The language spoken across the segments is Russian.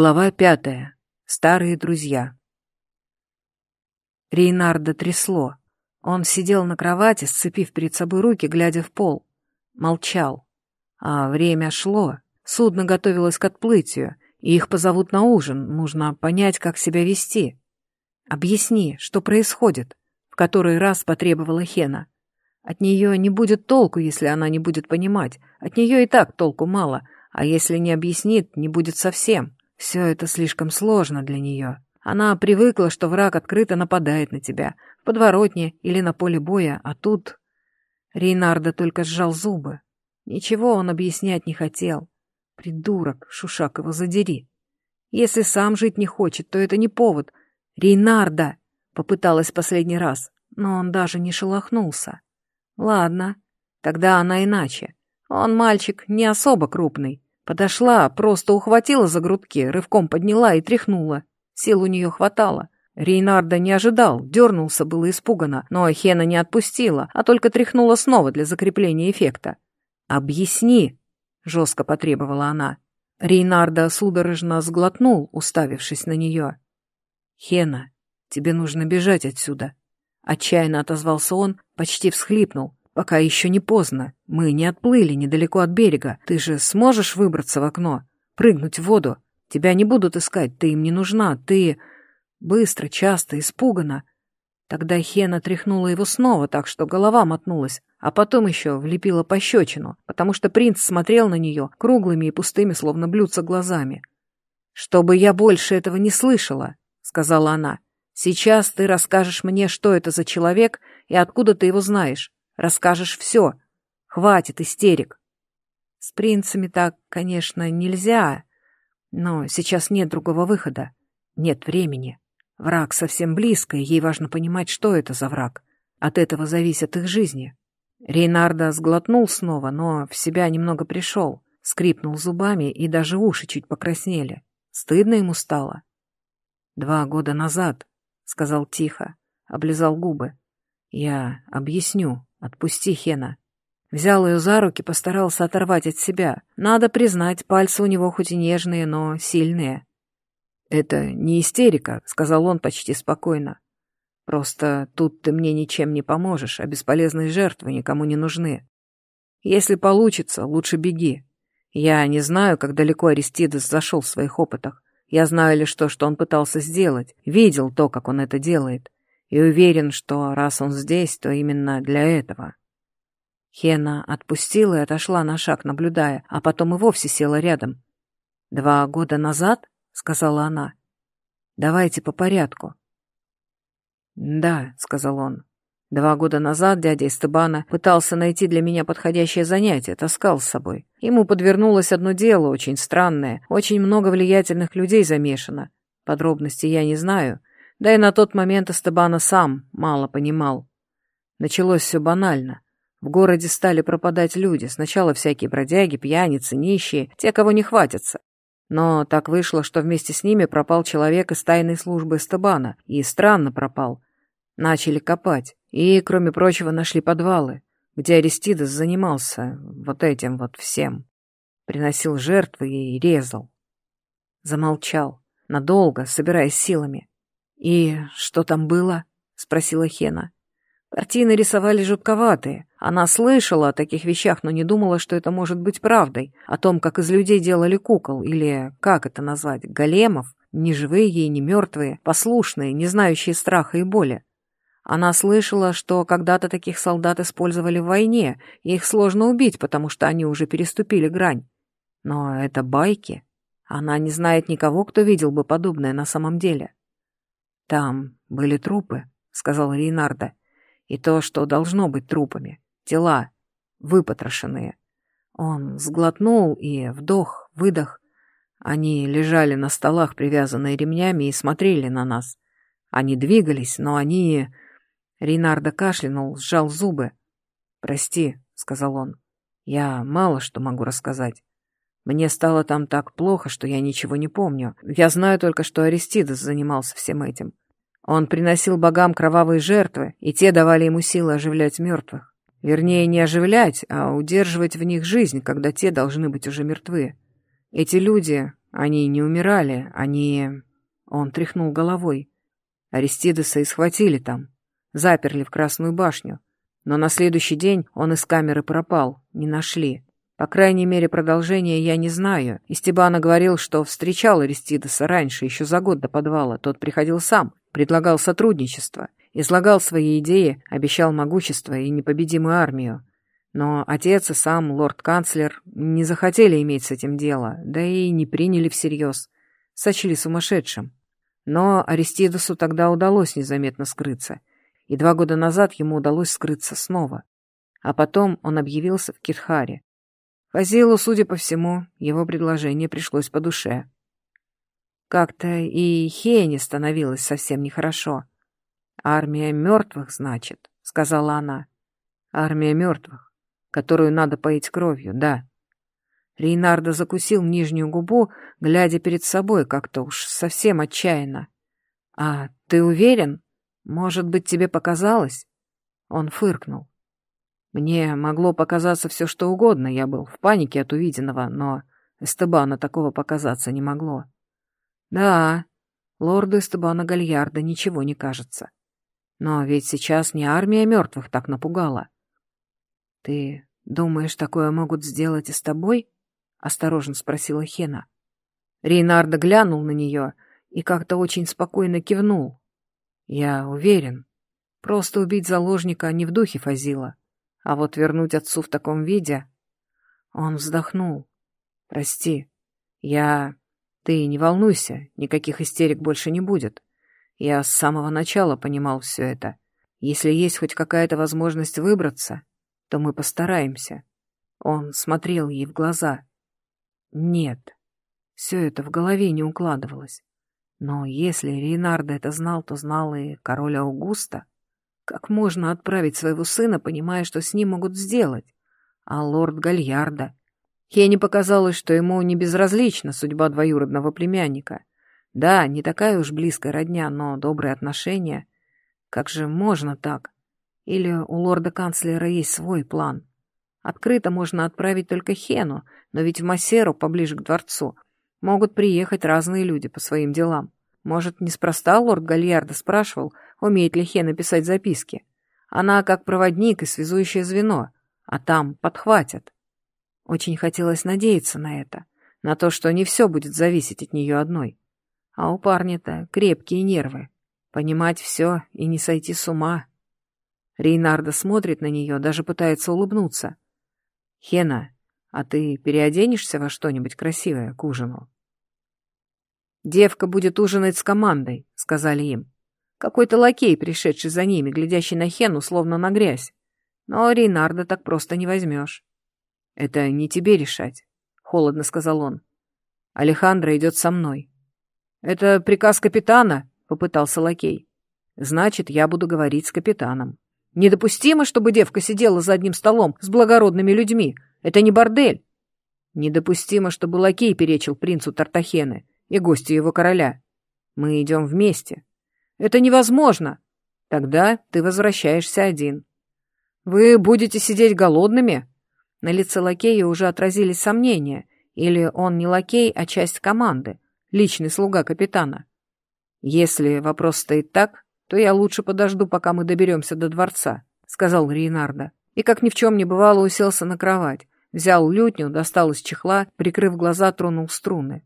Глава пятая. Старые друзья. Рейнарда трясло. Он сидел на кровати, сцепив перед собой руки, глядя в пол. Молчал. А время шло. Судно готовилось к отплытию, и их позовут на ужин. Нужно понять, как себя вести. «Объясни, что происходит», — в который раз потребовала Хена. От нее не будет толку, если она не будет понимать. От нее и так толку мало, а если не объяснит, не будет совсем. Все это слишком сложно для нее. Она привыкла, что враг открыто нападает на тебя, в подворотне или на поле боя, а тут... Рейнарда только сжал зубы. Ничего он объяснять не хотел. Придурок, Шушак его задери. Если сам жить не хочет, то это не повод. Рейнарда! Попыталась последний раз, но он даже не шелохнулся. Ладно, тогда она иначе. Он мальчик не особо крупный, Подошла, просто ухватила за грудки, рывком подняла и тряхнула. Сил у нее хватало. Рейнарда не ожидал, дернулся было испуганно, но Хена не отпустила, а только тряхнула снова для закрепления эффекта. «Объясни!» — жестко потребовала она. Рейнарда судорожно сглотнул, уставившись на нее. «Хена, тебе нужно бежать отсюда!» Отчаянно отозвался он, почти всхлипнул. Пока еще не поздно. Мы не отплыли недалеко от берега. Ты же сможешь выбраться в окно? Прыгнуть в воду? Тебя не будут искать, ты им не нужна. Ты... Быстро, часто, испуганно. Тогда Хена тряхнула его снова так, что голова мотнулась, а потом еще влепила пощечину, потому что принц смотрел на нее круглыми и пустыми, словно блюдца, глазами. «Чтобы я больше этого не слышала», — сказала она. «Сейчас ты расскажешь мне, что это за человек и откуда ты его знаешь. Расскажешь все. Хватит истерик. С принцами так, конечно, нельзя, но сейчас нет другого выхода. Нет времени. Враг совсем близко, и ей важно понимать, что это за враг. От этого зависят их жизни. Рейнарда сглотнул снова, но в себя немного пришел, скрипнул зубами, и даже уши чуть покраснели. Стыдно ему стало. «Два года назад», — сказал тихо, облизал губы. «Я объясню, «Отпусти, Хена». Взял ее за руки, постарался оторвать от себя. Надо признать, пальцы у него хоть и нежные, но сильные. «Это не истерика», — сказал он почти спокойно. «Просто тут ты мне ничем не поможешь, а бесполезные жертвы никому не нужны. Если получится, лучше беги. Я не знаю, как далеко Аристидес зашел в своих опытах. Я знаю лишь то, что он пытался сделать, видел то, как он это делает и уверен, что раз он здесь, то именно для этого. Хена отпустила и отошла на шаг, наблюдая, а потом и вовсе села рядом. «Два года назад?» — сказала она. «Давайте по порядку». «Да», — сказал он. «Два года назад дядя Эстебана пытался найти для меня подходящее занятие, таскал с собой. Ему подвернулось одно дело, очень странное, очень много влиятельных людей замешано. Подробностей я не знаю, да и на тот момент Эстебана сам мало понимал. Началось все банально. В городе стали пропадать люди. Сначала всякие бродяги, пьяницы, нищие, те, кого не хватится. Но так вышло, что вместе с ними пропал человек из тайной службы Эстебана. И странно пропал. Начали копать. И, кроме прочего, нашли подвалы, где Аристидес занимался вот этим вот всем. Приносил жертвы и резал. Замолчал. Надолго, собираясь силами. «И что там было?» — спросила Хена. Картины рисовали жутковатые. Она слышала о таких вещах, но не думала, что это может быть правдой. О том, как из людей делали кукол, или, как это назвать, големов, не живые и не мертвые, послушные, не знающие страха и боли. Она слышала, что когда-то таких солдат использовали в войне, и их сложно убить, потому что они уже переступили грань. Но это байки. Она не знает никого, кто видел бы подобное на самом деле. «Там были трупы», — сказал Рейнарда. «И то, что должно быть трупами. Тела, выпотрошенные». Он сглотнул и вдох, выдох. Они лежали на столах, привязанные ремнями, и смотрели на нас. Они двигались, но они... Рейнарда кашлянул, сжал зубы. «Прости», — сказал он. «Я мало что могу рассказать. Мне стало там так плохо, что я ничего не помню. Я знаю только, что Аристидес занимался всем этим. Он приносил богам кровавые жертвы, и те давали ему силы оживлять мертвых. Вернее, не оживлять, а удерживать в них жизнь, когда те должны быть уже мертвы. Эти люди Они не умирали, они...» Он тряхнул головой. Аристидеса и схватили там. Заперли в Красную башню. Но на следующий день он из камеры пропал, не нашли. По крайней мере, продолжения я не знаю. Истебана говорил, что встречал Аристидеса раньше, еще за год до подвала. Тот приходил сам, предлагал сотрудничество, излагал свои идеи, обещал могущество и непобедимую армию. Но отец и сам лорд-канцлер не захотели иметь с этим дело, да и не приняли всерьез. Сочли сумасшедшим. Но Аристидесу тогда удалось незаметно скрыться, и два года назад ему удалось скрыться снова. А потом он объявился в Китхаре. Фазилу, судя по всему, его предложение пришлось по душе. Как-то и Хене становилось совсем нехорошо. «Армия мертвых, значит», — сказала она. «Армия мертвых, которую надо поить кровью, да». Рейнардо закусил нижнюю губу, глядя перед собой как-то уж совсем отчаянно. «А ты уверен? Может быть, тебе показалось?» Он фыркнул. Мне могло показаться все что угодно, я был в панике от увиденного, но Эстебана такого показаться не могло. Да, лорду Эстебана Гальярда ничего не кажется. Но ведь сейчас не армия мертвых так напугала. Ты думаешь, такое могут сделать и с тобой? Осторожно спросила Хена. Рейнардо глянул на нее и как-то очень спокойно кивнул. Я уверен. Просто убить заложника не в духе Фазила. А вот вернуть отцу в таком виде... Он вздохнул. «Прости, я... Ты не волнуйся, никаких истерик больше не будет. Я с самого начала понимал все это. Если есть хоть какая-то возможность выбраться, то мы постараемся». Он смотрел ей в глаза. Нет, все это в голове не укладывалось. Но если Рейнардо это знал, то знал и король Аугуста. Как можно отправить своего сына, понимая, что с ним могут сделать? А лорд Гальярда? Хене показалось, что ему не безразлична судьба двоюродного племянника. Да, не такая уж близкая родня, но добрые отношения. Как же можно так? Или у лорда-канцлера есть свой план? Открыто можно отправить только Хену, но ведь в Массеру, поближе к дворцу, могут приехать разные люди по своим делам. Может, неспроста лорд Гальярда спрашивал, умеет ли Хена писать записки. Она как проводник и связующее звено, а там подхватят. Очень хотелось надеяться на это, на то, что не все будет зависеть от нее одной. А у парня-то крепкие нервы. Понимать все и не сойти с ума. Рейнарда смотрит на нее, даже пытается улыбнуться. «Хена, а ты переоденешься во что-нибудь красивое к ужину?» «Девка будет ужинать с командой», — сказали им. Какой-то лакей, пришедший за ними, глядящий на Хену, словно на грязь. Но Рейнарда так просто не возьмешь. «Это не тебе решать», — холодно сказал он. «Алехандро идет со мной». «Это приказ капитана», — попытался лакей. «Значит, я буду говорить с капитаном». «Недопустимо, чтобы девка сидела за одним столом с благородными людьми. Это не бордель». «Недопустимо, чтобы лакей перечил принцу Тартахены и гостю его короля. Мы идем вместе, это невозможно. Тогда ты возвращаешься один. Вы будете сидеть голодными? На лице лакея уже отразились сомнения. Или он не лакей, а часть команды, личный слуга капитана. Если вопрос стоит так, то я лучше подожду, пока мы доберемся до дворца, сказал Рейнардо. И как ни в чем не бывало, уселся на кровать. Взял лютню, достал из чехла, прикрыв глаза, тронул струны.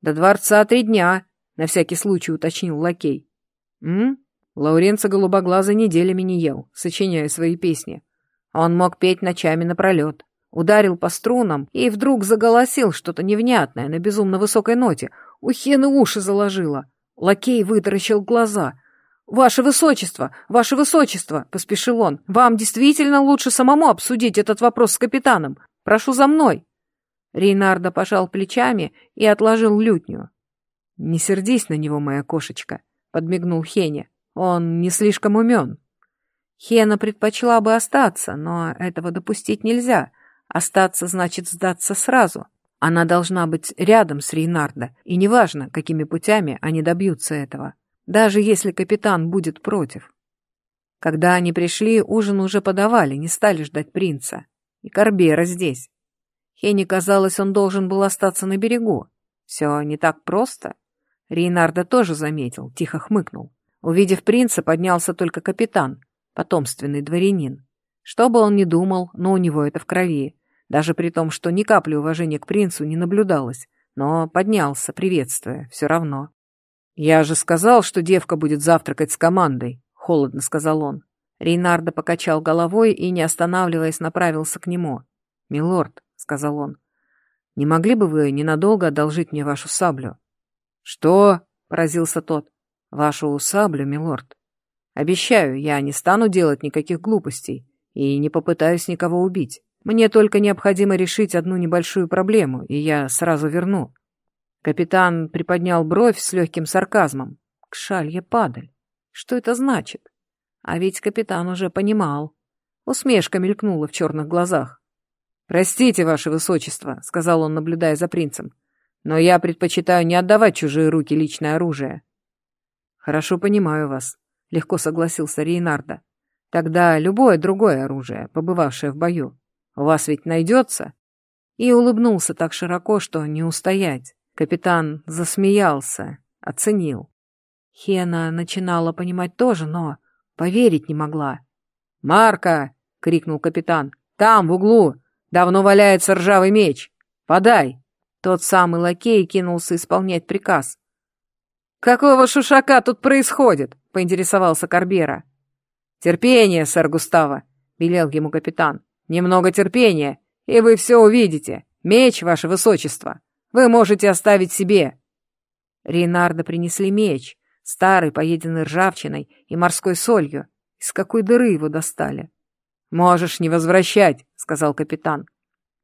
«До дворца три дня», — на всякий случай уточнил лакей. М? Лауренцо голубоглазый неделями не ел, сочиняя свои песни. Он мог петь ночами напролет. Ударил по струнам и вдруг заголосил что-то невнятное на безумно высокой ноте. У Хены уши заложило. Лакей вытаращил глаза. «Ваше Высочество! Ваше Высочество!» — поспешил он. «Вам действительно лучше самому обсудить этот вопрос с капитаном. Прошу за мной!» Рейнардо пожал плечами и отложил лютню. «Не сердись на него, моя кошечка», — подмигнул Хене. «Он не слишком умен». Хена предпочла бы остаться, но этого допустить нельзя. Остаться значит сдаться сразу. Она должна быть рядом с Рейнардо, и неважно, какими путями они добьются этого, даже если капитан будет против. Когда они пришли, ужин уже подавали, не стали ждать принца. И Корбера здесь. Хене казалось, он должен был остаться на берегу. Все не так просто. Рейнарда тоже заметил, тихо хмыкнул. Увидев принца, поднялся только капитан, потомственный дворянин. Что бы он ни думал, но у него это в крови. Даже при том, что ни капли уважения к принцу не наблюдалось. Но поднялся, приветствуя, все равно. «Я же сказал, что девка будет завтракать с командой», — холодно сказал он. Рейнардо покачал головой и, не останавливаясь, направился к нему. «Милорд», — сказал он, — «не могли бы вы ненадолго одолжить мне вашу саблю?» «Что?» — поразился тот. «Вашу саблю, милорд. Обещаю, я не стану делать никаких глупостей и не попытаюсь никого убить. Мне только необходимо решить одну небольшую проблему, и я сразу верну». Капитан приподнял бровь с легким сарказмом. «Кшалья падаль. Что это значит?» А ведь капитан уже понимал. Усмешка мелькнула в черных глазах. «Простите, ваше высочество», — сказал он, наблюдая за принцем, «но я предпочитаю не отдавать чужие руки личное оружие». «Хорошо понимаю вас», — легко согласился Рейнарда. «Тогда любое другое оружие, побывавшее в бою, у вас ведь найдется?» И улыбнулся так широко, что не устоять. Капитан засмеялся, оценил. Хена начинала понимать тоже, но Поверить не могла. «Марка!» — крикнул капитан. «Там, в углу! Давно валяется ржавый меч! Подай!» Тот самый лакей кинулся исполнять приказ. «Какого шушака тут происходит?» — поинтересовался Карбера. «Терпение, сэр Густаво!» — велел ему капитан. «Немного терпения, и вы все увидите. Меч, ваше высочество, вы можете оставить себе». Рейнарда принесли меч, Старый, поеденный ржавчиной и морской солью. Из какой дыры его достали? «Можешь не возвращать», — сказал капитан.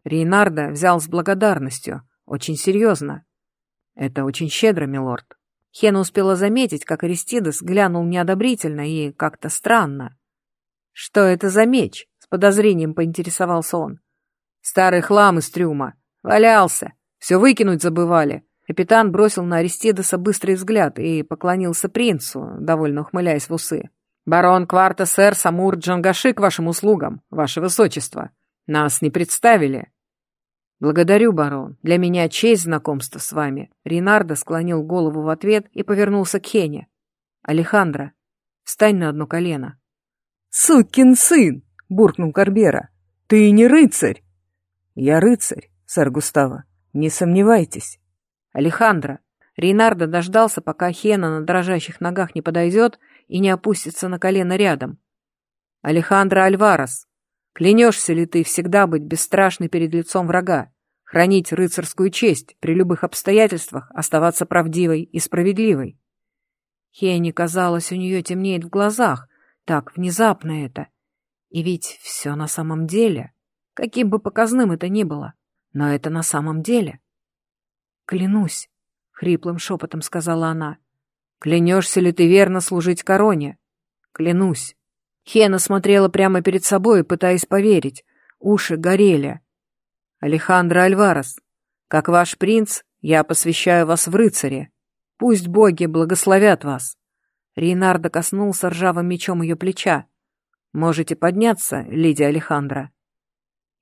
Рейнарда взял с благодарностью, очень серьезно. «Это очень щедро, милорд». Хена успела заметить, как Аристидес глянул неодобрительно и как-то странно. «Что это за меч?» — с подозрением поинтересовался он. «Старый хлам из трюма. Валялся. Все выкинуть забывали. Капитан бросил на Аристидеса быстрый взгляд и поклонился принцу, довольно ухмыляясь в усы. «Барон Кварта, сэр Самур Джангаши к вашим услугам, ваше высочество. Нас не представили». «Благодарю, барон. Для меня честь знакомства с вами». Ринардо склонил голову в ответ и повернулся к Хене. «Алехандро, встань на одно колено». «Сукин сын!» — буркнул Карбера. «Ты не рыцарь!» «Я рыцарь, сэр Густаво. Не сомневайтесь». Алехандро. Рейнардо дождался, пока Хена на дрожащих ногах не подойдет и не опустится на колено рядом. Алехандро Альварес, клянешься ли ты всегда быть бесстрашной перед лицом врага, хранить рыцарскую честь, при любых обстоятельствах оставаться правдивой и справедливой? Хене казалось, у нее темнеет в глазах, так внезапно это. И ведь все на самом деле, каким бы показным это ни было, но это на самом деле. «Клянусь», — хриплым шепотом сказала она. «Клянешься ли ты верно служить короне?» «Клянусь». Хена смотрела прямо перед собой, пытаясь поверить. Уши горели. «Алехандро Альварес, как ваш принц, я посвящаю вас в рыцаре. Пусть боги благословят вас». Рейнардо коснулся ржавым мечом ее плеча. «Можете подняться, леди Алехандро?»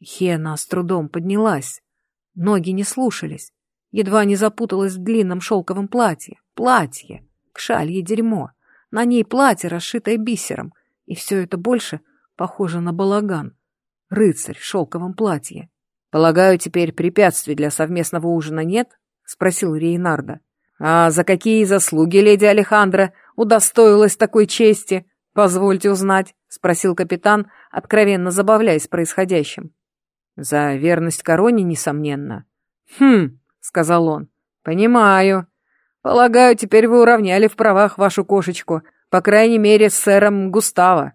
Хена с трудом поднялась. Ноги не слушались. Едва не запуталась в длинном шелковом платье. Платье! Кшалье дерьмо! На ней платье, расшитое бисером. И все это больше похоже на балаган. Рыцарь в шелковом платье. «Полагаю, теперь препятствий для совместного ужина нет?» — спросил Рейнарда. «А за какие заслуги леди Алехандра удостоилась такой чести? Позвольте узнать», — спросил капитан, откровенно забавляясь происходящим. «За верность короне, несомненно». «Хм, сказал он. «Понимаю. Полагаю, теперь вы уравняли в правах вашу кошечку, по крайней мере, с сэром Густаво.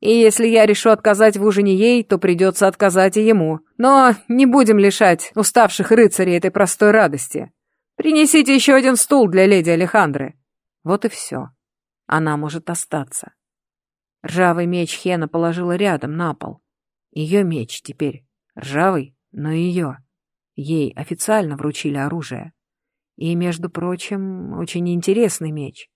И если я решу отказать в ужине ей, то придется отказать и ему. Но не будем лишать уставших рыцарей этой простой радости. Принесите еще один стул для леди Алехандры». Вот и все. Она может остаться. Ржавый меч Хена положила рядом, на пол. Ее меч теперь ржавый, но ее. Ей официально вручили оружие. И, между прочим, очень интересный меч.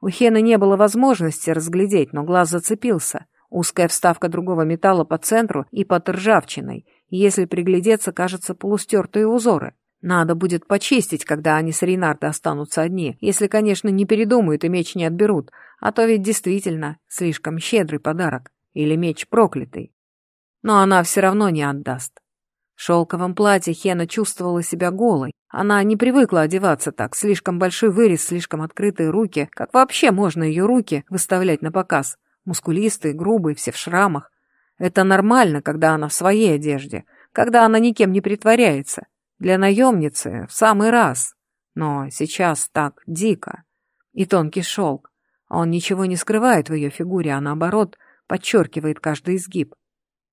У Хены не было возможности разглядеть, но глаз зацепился. Узкая вставка другого металла по центру и под ржавчиной. Если приглядеться, кажется, полустертые узоры. Надо будет почистить, когда они с Рейнардо останутся одни, если, конечно, не передумают и меч не отберут, а то ведь действительно слишком щедрый подарок. Или меч проклятый. Но она все равно не отдаст. Шелковом платье Хена чувствовала себя голой. Она не привыкла одеваться так, слишком большой вырез, слишком открытые руки. Как вообще можно ее руки выставлять на показ? Мускулистые, грубые, все в шрамах. Это нормально, когда она в своей одежде, когда она никем не притворяется. Для наемницы в самый раз. Но сейчас так дико. И тонкий шелк. Он ничего не скрывает в ее фигуре, а наоборот, подчеркивает каждый изгиб.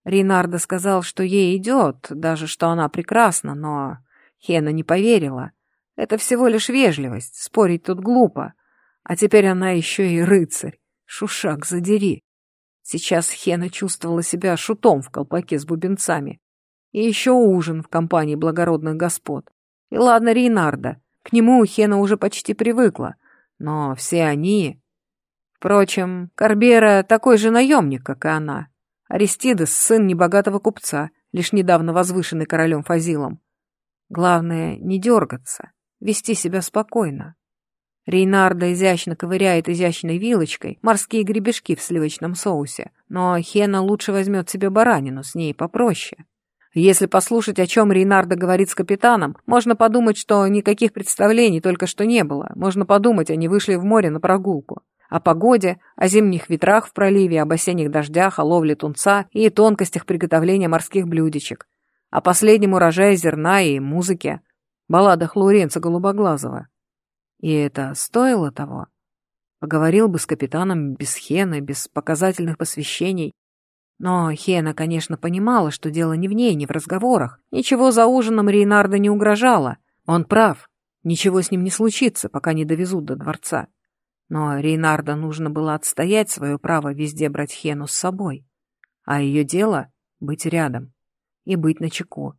Рейнардо сказал, что ей идет, даже что она прекрасна, но Хена не поверила. Это всего лишь вежливость, спорить тут глупо. А теперь она еще и рыцарь. Шушак, задери. Сейчас Хена чувствовала себя шутом в колпаке с бубенцами. И еще ужин в компании благородных господ. И ладно Рейнарда, к нему Хена уже почти привыкла. Но все они... Впрочем, Карбера такой же наемник, как и она. Аристидес — сын небогатого купца, лишь недавно возвышенный королем Фазилом. Главное — не дергаться, вести себя спокойно. Рейнарда изящно ковыряет изящной вилочкой морские гребешки в сливочном соусе, но Хена лучше возьмет себе баранину, с ней попроще. Если послушать, о чем Рейнарда говорит с капитаном, можно подумать, что никаких представлений только что не было. Можно подумать, они вышли в море на прогулку о погоде, о зимних ветрах в проливе, об осенних дождях, о ловле тунца и тонкостях приготовления морских блюдечек, о последнем урожае зерна и музыке, балладах Лауренца Голубоглазого. И это стоило того. Поговорил бы с капитаном без Хены, без показательных посвящений. Но Хена, конечно, понимала, что дело не в ней, не в разговорах. Ничего за ужином Рейнарда не угрожало. Он прав. Ничего с ним не случится, пока не довезут до дворца. Но Рейнарда нужно было отстоять свое право везде брать Хену с собой. А ее дело — быть рядом и быть начеку.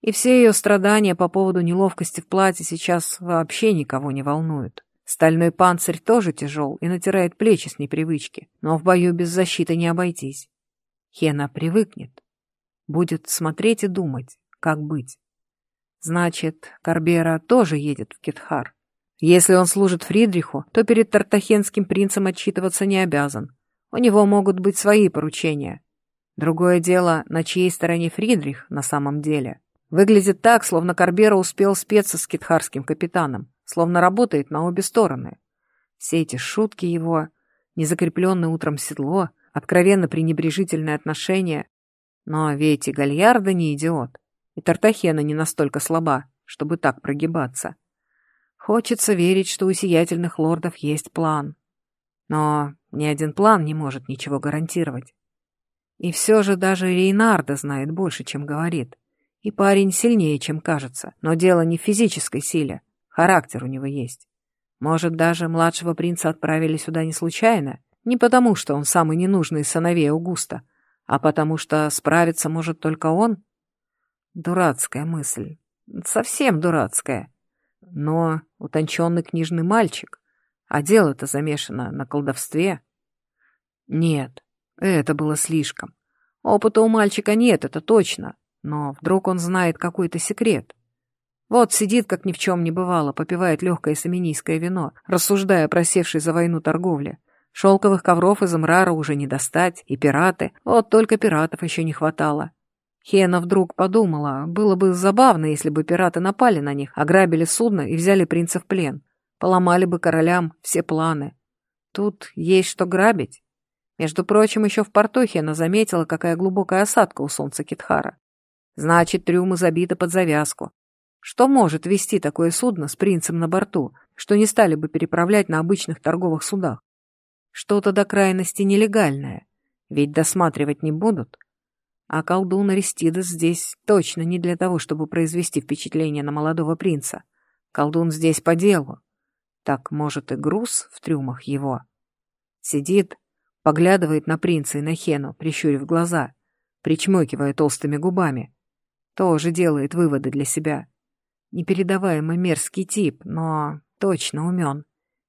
И все ее страдания по поводу неловкости в платье сейчас вообще никого не волнуют. Стальной панцирь тоже тяжел и натирает плечи с непривычки, но в бою без защиты не обойтись. Хена привыкнет, будет смотреть и думать, как быть. Значит, Карбера тоже едет в Китхар. Если он служит Фридриху, то перед тартахенским принцем отчитываться не обязан. У него могут быть свои поручения. Другое дело, на чьей стороне Фридрих на самом деле. Выглядит так, словно Карбера успел спеться с китхарским капитаном, словно работает на обе стороны. Все эти шутки его, незакрепленное утром седло, откровенно пренебрежительное отношение. Но ведь и Гальярда не идиот, и Тартахена не настолько слаба, чтобы так прогибаться. Хочется верить, что у сиятельных лордов есть план. Но ни один план не может ничего гарантировать. И все же даже Рейнарда знает больше, чем говорит. И парень сильнее, чем кажется. Но дело не в физической силе. Характер у него есть. Может, даже младшего принца отправили сюда не случайно? Не потому, что он самый ненужный сыновей Аугуста, а потому что справиться может только он? Дурацкая мысль. Совсем дурацкая. Но утонченный книжный мальчик, а дело-то замешано на колдовстве. Нет, это было слишком. Опыта у мальчика нет, это точно, но вдруг он знает какой-то секрет. Вот сидит, как ни в чем не бывало, попивает легкое саминийское вино, рассуждая о просевшей за войну торговле. Шелковых ковров из мрара уже не достать, и пираты, вот только пиратов еще не хватало. Хена вдруг подумала, было бы забавно, если бы пираты напали на них, ограбили судно и взяли принца в плен. Поломали бы королям все планы. Тут есть что грабить. Между прочим, еще в порту Хена заметила, какая глубокая осадка у солнца Китхара. Значит, трюмы забиты под завязку. Что может вести такое судно с принцем на борту, что не стали бы переправлять на обычных торговых судах? Что-то до крайности нелегальное. Ведь досматривать не будут. А колдун Аристидес здесь точно не для того, чтобы произвести впечатление на молодого принца. Колдун здесь по делу. Так, может, и груз в трюмах его. Сидит, поглядывает на принца и на Хену, прищурив глаза, причмокивая толстыми губами. Тоже делает выводы для себя. Непередаваемо мерзкий тип, но точно умен.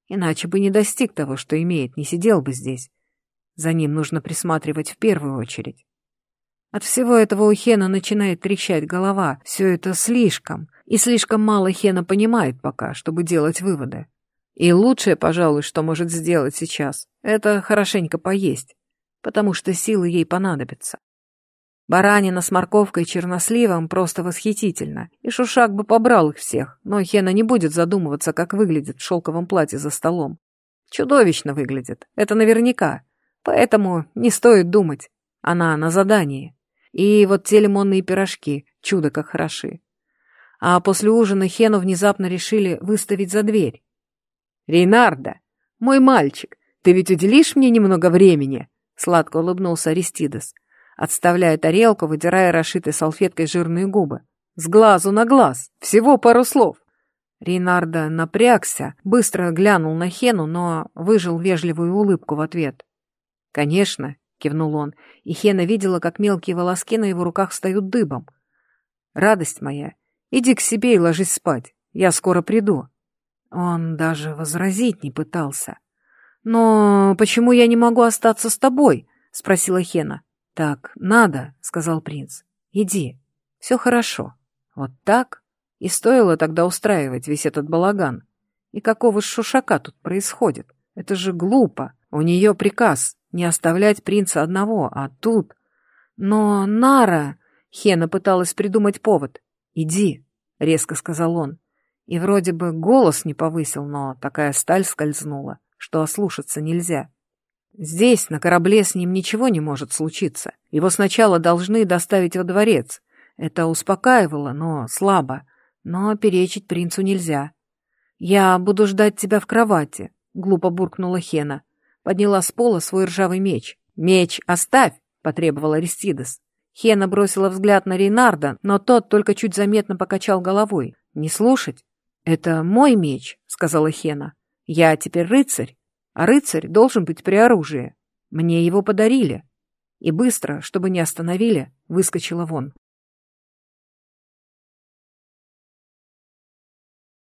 Иначе бы не достиг того, что имеет, не сидел бы здесь. За ним нужно присматривать в первую очередь. От всего этого у Хена начинает трещать голова. Все это слишком. И слишком мало Хена понимает пока, чтобы делать выводы. И лучшее, пожалуй, что может сделать сейчас, это хорошенько поесть, потому что силы ей понадобятся. Баранина с морковкой и черносливом просто восхитительно, и Шушак бы побрал их всех, но Хена не будет задумываться, как выглядит в шелковом платье за столом. Чудовищно выглядит, это наверняка, поэтому не стоит думать, она на задании. И вот те лимонные пирожки, чудо как хороши. А после ужина Хену внезапно решили выставить за дверь. «Рейнарда, мой мальчик, ты ведь уделишь мне немного времени?» Сладко улыбнулся Аристидес, отставляя тарелку, выдирая расшитой салфеткой жирные губы. «С глазу на глаз! Всего пару слов!» Рейнарда напрягся, быстро глянул на Хену, но выжил вежливую улыбку в ответ. «Конечно», — кивнул он, и Хена видела, как мелкие волоски на его руках встают дыбом. «Радость моя, иди к себе и ложись спать, я скоро приду». Он даже возразить не пытался. «Но почему я не могу остаться с тобой?» — спросила Хена. «Так, надо», — сказал принц. «Иди, все хорошо. Вот так?» И стоило тогда устраивать весь этот балаган. И какого шушака тут происходит? Это же глупо. У нее приказ не оставлять принца одного, а тут... Но Нара... Хена пыталась придумать повод. «Иди», — резко сказал он. И вроде бы голос не повысил, но такая сталь скользнула, что ослушаться нельзя. Здесь, на корабле, с ним ничего не может случиться. Его сначала должны доставить во дворец. Это успокаивало, но слабо. Но перечить принцу нельзя. «Я буду ждать тебя в кровати», — глупо буркнула Хена. Подняла с пола свой ржавый меч. «Меч оставь!» — потребовал Аристидес. Хена бросила взгляд на Рейнарда, но тот только чуть заметно покачал головой. «Не слушать? «Это мой меч», — сказала Хена. «Я теперь рыцарь, а рыцарь должен быть при оружии. Мне его подарили». И быстро, чтобы не остановили, выскочила вон.